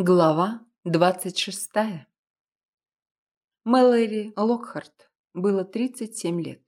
Глава двадцать шестая. Мэлори Локхарт было 37 лет.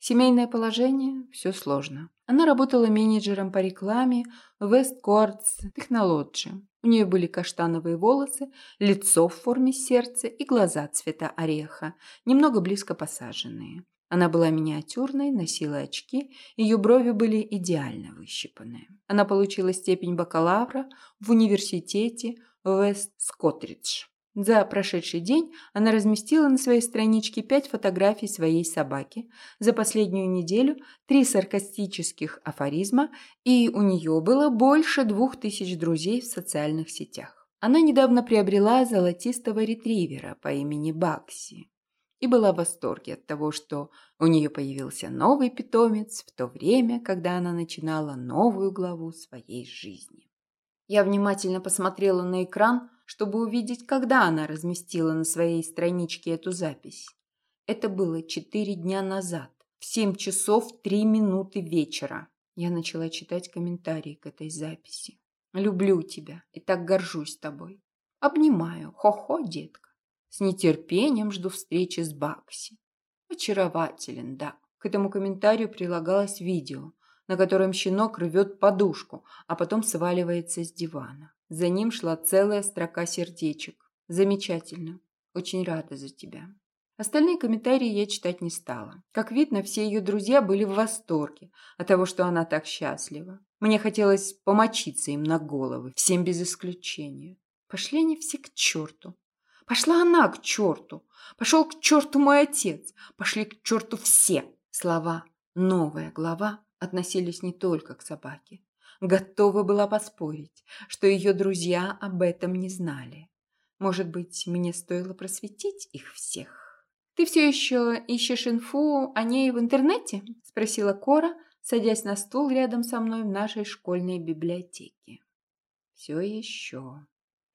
Семейное положение – все сложно. Она работала менеджером по рекламе в West Quartz Technology. У нее были каштановые волосы, лицо в форме сердца и глаза цвета ореха, немного близко посаженные. Она была миниатюрной, носила очки, ее брови были идеально выщипаны. Она получила степень бакалавра в университете Вест Скотридж. За прошедший день она разместила на своей страничке пять фотографий своей собаки, за последнюю неделю три саркастических афоризма, и у нее было больше двух тысяч друзей в социальных сетях. Она недавно приобрела золотистого ретривера по имени Бакси и была в восторге от того, что у нее появился новый питомец в то время, когда она начинала новую главу своей жизни. Я внимательно посмотрела на экран, чтобы увидеть, когда она разместила на своей страничке эту запись. Это было четыре дня назад, в семь часов три минуты вечера. Я начала читать комментарии к этой записи. «Люблю тебя и так горжусь тобой. Обнимаю. Хо-хо, детка. С нетерпением жду встречи с Бакси. Очарователен, да». К этому комментарию прилагалось видео – на котором щенок рвет подушку, а потом сваливается с дивана. За ним шла целая строка сердечек. Замечательно. Очень рада за тебя. Остальные комментарии я читать не стала. Как видно, все ее друзья были в восторге от того, что она так счастлива. Мне хотелось помочиться им на головы, всем без исключения. Пошли они все к черту. Пошла она к черту. Пошел к черту мой отец. Пошли к черту все. Слова «новая глава» относились не только к собаке. Готова была поспорить, что ее друзья об этом не знали. Может быть, мне стоило просветить их всех? «Ты все еще ищешь инфу о ней в интернете?» – спросила Кора, садясь на стул рядом со мной в нашей школьной библиотеке. «Все еще».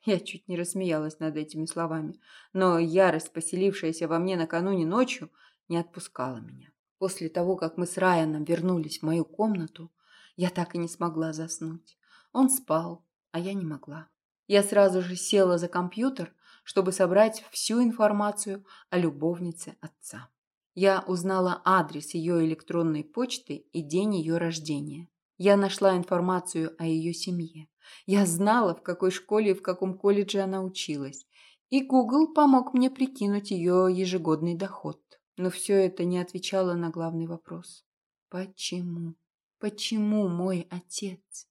Я чуть не рассмеялась над этими словами, но ярость, поселившаяся во мне накануне ночью, не отпускала меня. После того, как мы с Райаном вернулись в мою комнату, я так и не смогла заснуть. Он спал, а я не могла. Я сразу же села за компьютер, чтобы собрать всю информацию о любовнице отца. Я узнала адрес ее электронной почты и день ее рождения. Я нашла информацию о ее семье. Я знала, в какой школе и в каком колледже она училась. И Google помог мне прикинуть ее ежегодный доход. Но все это не отвечало на главный вопрос. Почему? Почему мой отец?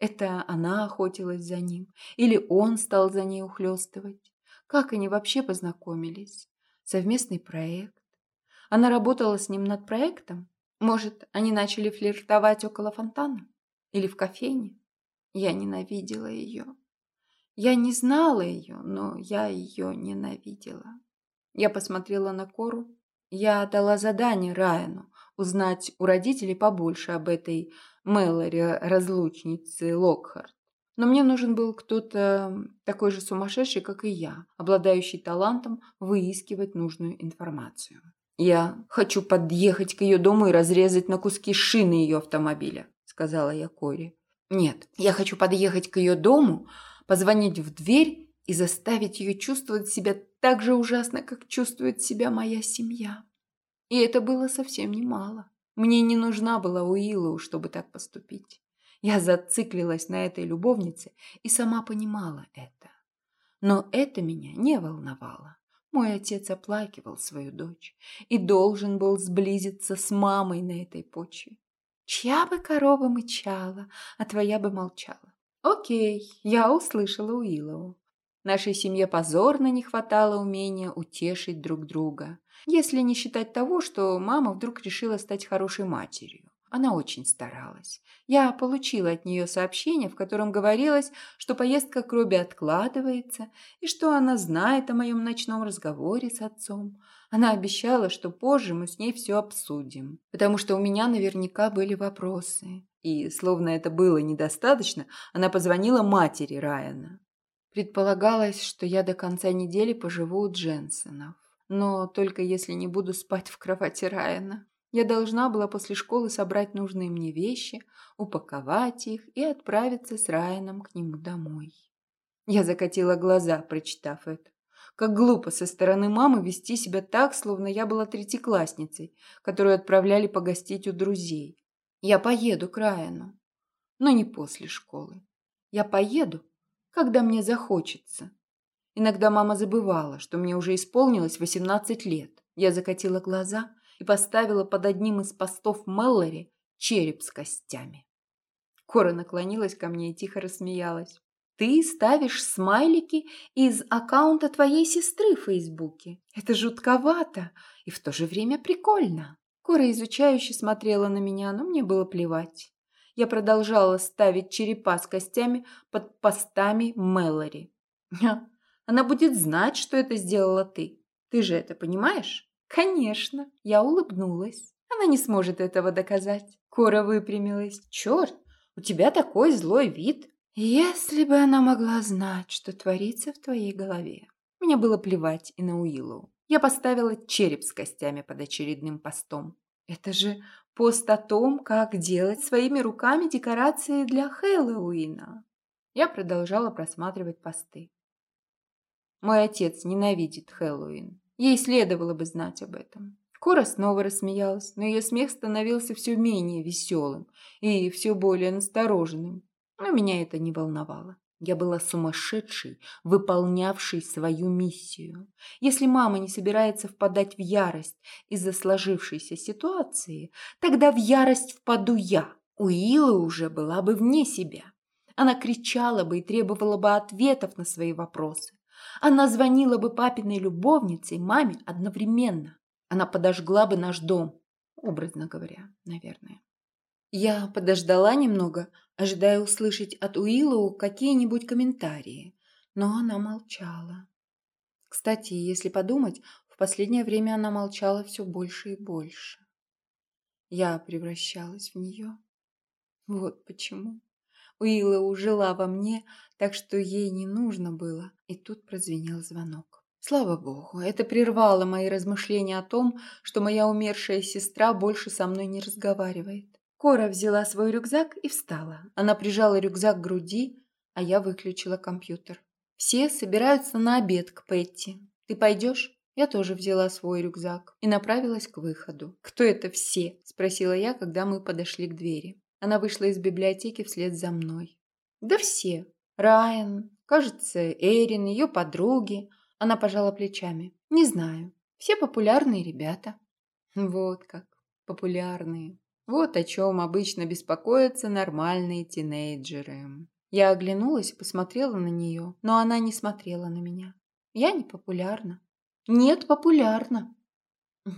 Это она охотилась за ним? Или он стал за ней ухлёстывать? Как они вообще познакомились? Совместный проект? Она работала с ним над проектом? Может, они начали флиртовать около фонтана? Или в кофейне? Я ненавидела ее. Я не знала ее, но я ее ненавидела. Я посмотрела на Кору я дала задание Райану узнать у родителей побольше об этой Мэлори, разлучнице Локхарт. Но мне нужен был кто-то такой же сумасшедший, как и я, обладающий талантом выискивать нужную информацию. «Я хочу подъехать к ее дому и разрезать на куски шины ее автомобиля», – сказала я Кори. «Нет, я хочу подъехать к ее дому, позвонить в дверь и заставить ее чувствовать себя так же ужасно, как чувствует себя моя семья. И это было совсем немало. Мне не нужна была Уиллоу, чтобы так поступить. Я зациклилась на этой любовнице и сама понимала это. Но это меня не волновало. Мой отец оплакивал свою дочь и должен был сблизиться с мамой на этой почве. Чья бы корова мычала, а твоя бы молчала. Окей, я услышала Уиллоу. Нашей семье позорно не хватало умения утешить друг друга. Если не считать того, что мама вдруг решила стать хорошей матерью. Она очень старалась. Я получила от нее сообщение, в котором говорилось, что поездка к Робби откладывается и что она знает о моем ночном разговоре с отцом. Она обещала, что позже мы с ней все обсудим, потому что у меня наверняка были вопросы. И, словно это было недостаточно, она позвонила матери Райана. Предполагалось, что я до конца недели поживу у Дженсенов. Но только если не буду спать в кровати Райана. Я должна была после школы собрать нужные мне вещи, упаковать их и отправиться с Райаном к нему домой. Я закатила глаза, прочитав это. Как глупо со стороны мамы вести себя так, словно я была третьеклассницей, которую отправляли погостить у друзей. Я поеду к Райану, но не после школы. Я поеду, когда мне захочется. Иногда мама забывала, что мне уже исполнилось 18 лет. Я закатила глаза и поставила под одним из постов Меллори череп с костями. Кора наклонилась ко мне и тихо рассмеялась. «Ты ставишь смайлики из аккаунта твоей сестры в Фейсбуке. Это жутковато и в то же время прикольно». Кора изучающе смотрела на меня, но мне было плевать. Я продолжала ставить черепа с костями под постами Мэлори. Она будет знать, что это сделала ты. Ты же это понимаешь? Конечно. Я улыбнулась. Она не сможет этого доказать. Кора выпрямилась. Черт, у тебя такой злой вид. Если бы она могла знать, что творится в твоей голове. Мне было плевать и на Уиллу. Я поставила череп с костями под очередным постом. Это же пост о том, как делать своими руками декорации для Хэллоуина. Я продолжала просматривать посты. Мой отец ненавидит Хэллоуин. Ей следовало бы знать об этом. Кора снова рассмеялась, но ее смех становился все менее веселым и все более настороженным. Но меня это не волновало. Я была сумасшедшей, выполнявшей свою миссию. Если мама не собирается впадать в ярость из-за сложившейся ситуации, тогда в ярость впаду я. Уилла уже была бы вне себя. Она кричала бы и требовала бы ответов на свои вопросы. Она звонила бы папиной любовнице и маме одновременно. Она подожгла бы наш дом, образно говоря, наверное. Я подождала немного, ожидая услышать от Уиллоу какие-нибудь комментарии, но она молчала. Кстати, если подумать, в последнее время она молчала все больше и больше. Я превращалась в нее. Вот почему. Уилла жила во мне, так что ей не нужно было. И тут прозвенел звонок. Слава богу, это прервало мои размышления о том, что моя умершая сестра больше со мной не разговаривает. Кора взяла свой рюкзак и встала. Она прижала рюкзак к груди, а я выключила компьютер. «Все собираются на обед к Петти. Ты пойдешь?» Я тоже взяла свой рюкзак и направилась к выходу. «Кто это все?» – спросила я, когда мы подошли к двери. Она вышла из библиотеки вслед за мной. «Да все. Райан, кажется, Эрин, ее подруги». Она пожала плечами. «Не знаю. Все популярные ребята». «Вот как. Популярные. Вот о чем обычно беспокоятся нормальные тинейджеры». Я оглянулась и посмотрела на нее, но она не смотрела на меня. «Я не популярна». «Нет, популярна».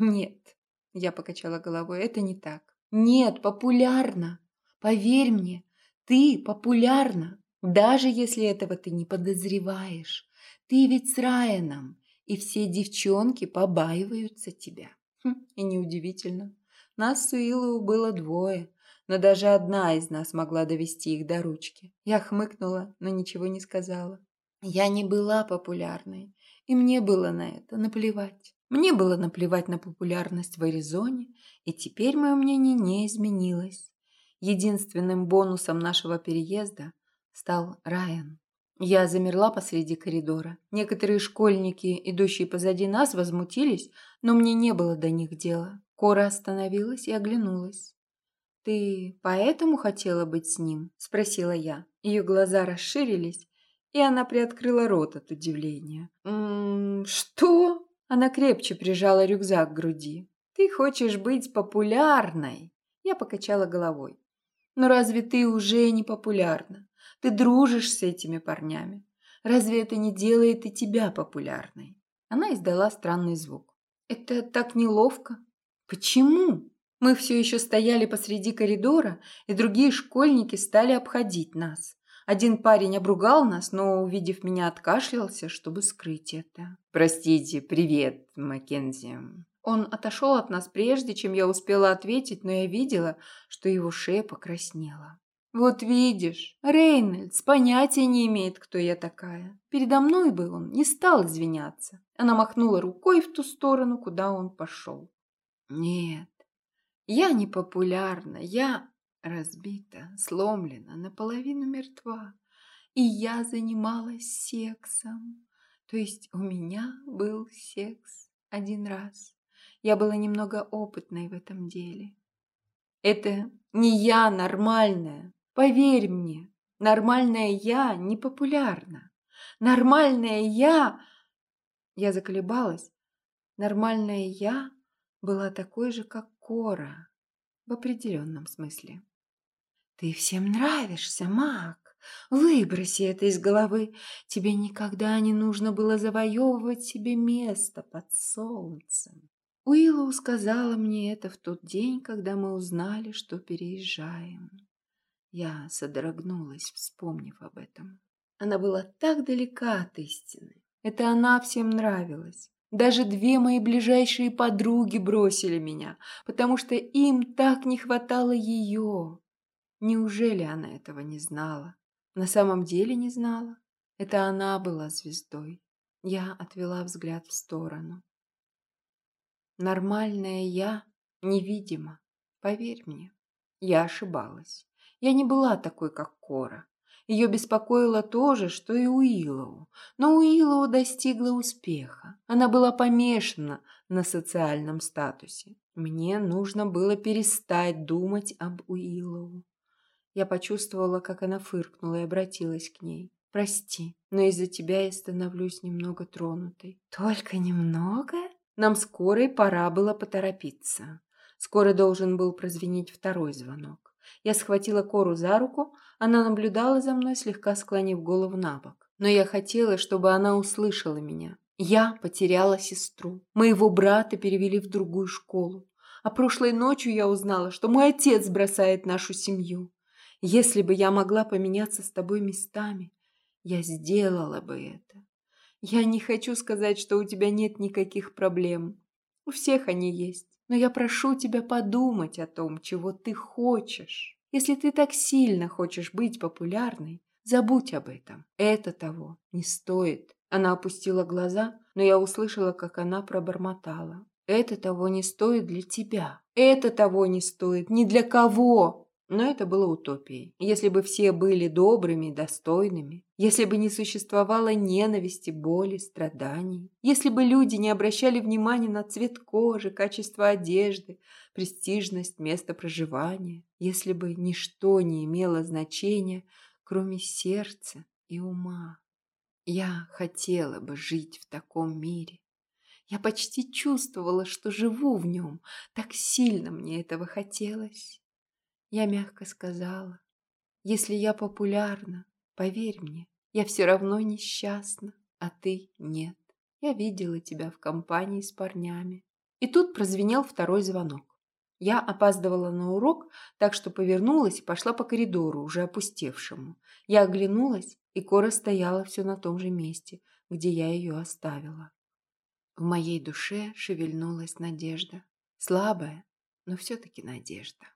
«Нет», – я покачала головой, – «это не так». «Нет, популярна». Поверь мне, ты популярна, даже если этого ты не подозреваешь. Ты ведь с Райаном, и все девчонки побаиваются тебя. Хм, и неудивительно. Нас с Уиллоу было двое, но даже одна из нас могла довести их до ручки. Я хмыкнула, но ничего не сказала. Я не была популярной, и мне было на это наплевать. Мне было наплевать на популярность в Аризоне, и теперь мое мнение не изменилось. Единственным бонусом нашего переезда стал Райан. Я замерла посреди коридора. Некоторые школьники, идущие позади нас, возмутились, но мне не было до них дела. Кора остановилась и оглянулась. «Ты поэтому хотела быть с ним?» – спросила я. Ее глаза расширились, и она приоткрыла рот от удивления. «М -м, «Что?» Она крепче прижала рюкзак к груди. «Ты хочешь быть популярной?» Я покачала головой. Но разве ты уже не популярна? Ты дружишь с этими парнями. Разве это не делает и тебя популярной? Она издала странный звук. Это так неловко. Почему? Мы все еще стояли посреди коридора, и другие школьники стали обходить нас. Один парень обругал нас, но, увидев меня, откашлялся, чтобы скрыть это. «Простите, привет, Маккензи. Он отошел от нас прежде, чем я успела ответить, но я видела, что его шея покраснела. «Вот видишь, Рейнольдс понятия не имеет, кто я такая. Передо мной бы он не стал извиняться». Она махнула рукой в ту сторону, куда он пошел. «Нет, я не популярна, я разбита, сломлена, наполовину мертва. и я занималась сексом. То есть у меня был секс один раз. Я была немного опытной в этом деле. Это не я нормальная. Поверь мне, нормальная я не популярна. Нормальная я... Я заколебалась. Нормальная я была такой же, как Кора. В определенном смысле. Ты всем нравишься, Мак. Выброси это из головы. Тебе никогда не нужно было завоевывать себе место под солнцем. Уиллоу сказала мне это в тот день, когда мы узнали, что переезжаем. Я содрогнулась, вспомнив об этом. Она была так далека от истины. Это она всем нравилась. Даже две мои ближайшие подруги бросили меня, потому что им так не хватало ее. Неужели она этого не знала? На самом деле не знала. Это она была звездой. Я отвела взгляд в сторону. Нормальная я невидима. Поверь мне, я ошибалась. Я не была такой, как Кора. Ее беспокоило то же, что и Уиллоу. Но Уиллоу достигла успеха. Она была помешана на социальном статусе. Мне нужно было перестать думать об Уиллоу. Я почувствовала, как она фыркнула и обратилась к ней. «Прости, но из-за тебя я становлюсь немного тронутой». «Только немного?» Нам скорой пора было поторопиться. Скоро должен был прозвенеть второй звонок. Я схватила Кору за руку, она наблюдала за мной, слегка склонив голову на бок. Но я хотела, чтобы она услышала меня. Я потеряла сестру. Моего брата перевели в другую школу. А прошлой ночью я узнала, что мой отец бросает нашу семью. Если бы я могла поменяться с тобой местами, я сделала бы это. Я не хочу сказать, что у тебя нет никаких проблем. У всех они есть. Но я прошу тебя подумать о том, чего ты хочешь. Если ты так сильно хочешь быть популярной, забудь об этом. Это того не стоит. Она опустила глаза, но я услышала, как она пробормотала. Это того не стоит для тебя. Это того не стоит ни для кого. Но это было утопией. Если бы все были добрыми и достойными, если бы не существовало ненависти, боли, страданий, если бы люди не обращали внимания на цвет кожи, качество одежды, престижность места проживания, если бы ничто не имело значения, кроме сердца и ума. Я хотела бы жить в таком мире. Я почти чувствовала, что живу в нем. Так сильно мне этого хотелось. Я мягко сказала, если я популярна, поверь мне, я все равно несчастна, а ты нет. Я видела тебя в компании с парнями. И тут прозвенел второй звонок. Я опаздывала на урок, так что повернулась и пошла по коридору, уже опустевшему. Я оглянулась, и Кора стояла все на том же месте, где я ее оставила. В моей душе шевельнулась надежда. Слабая, но все-таки надежда.